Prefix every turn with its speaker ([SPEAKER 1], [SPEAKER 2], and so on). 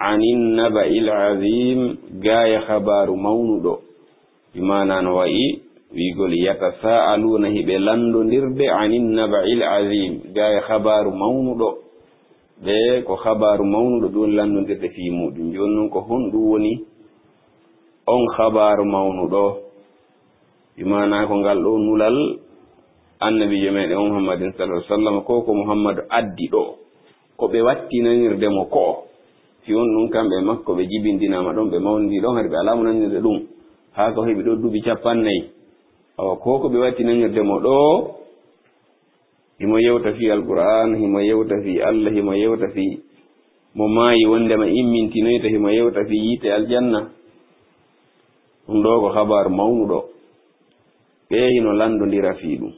[SPEAKER 1] anin naba'il azim gaya habaru mawnuɗo. Imana no wayi wigol yatasa'aluna hiɓe landodirde anin naba'il azim gaya habaru mawnuɗo. Ɓe ko habaru mawnuɗo ɗum woni landodirde fi muɗum. Joni noon ko honɗum woni on habaru mawnuɗo. Imana ko ngal ɗo nulal annabijo meɗen o muhammadin sallah sallam ko ko muhammadu addi ɗo. Ko ɓe wattinadirde mo ko. Fi on kamɓe makko ɓe jibindinama ɗon ɓe mawndi ɗon hade ɓe ala mo alamunanirde ɗum ha ko heɓi ɗo duuɓi capannayyi awa ko ko ɓe mo ɗo himo yewta fi alqur'an himo yewta fi allah himo yewta fi mo maayi wondema immintinoyta himo yewta fi yiite aljanna. Ɗum ɗo ko habaru mawnuɗo. Ɓe hino landodira fi ɗum